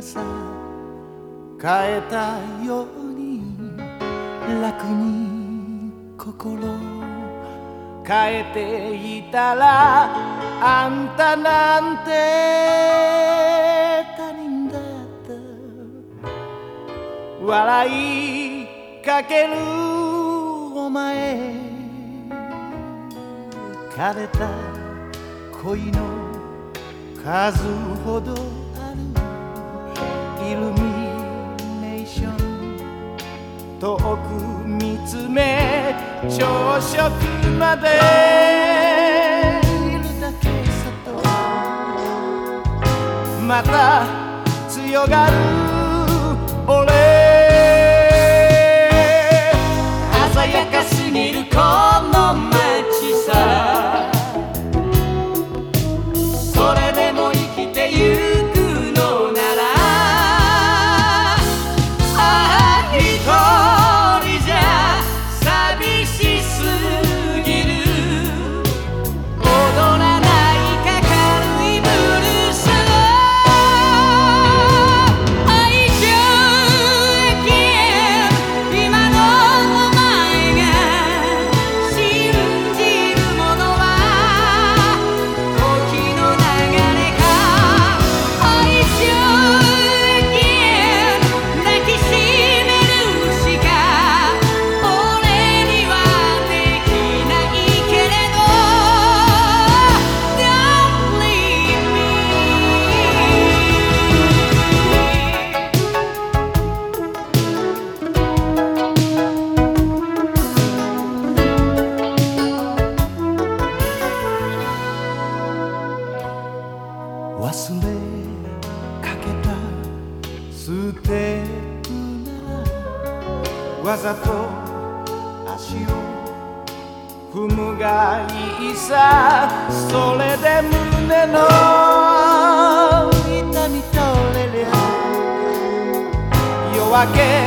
変えたように楽に心変えていたらあんたなんて他人だった。笑いかけるお前枯れた恋の数ほどある。イルミネーション遠く見つめ朝食まで。いるだけさとまた強がる俺。鮮やかすぎるこ忘れかけたステップならわざと足を踏むがいいさそれで胸の痛み取れりゃ夜明け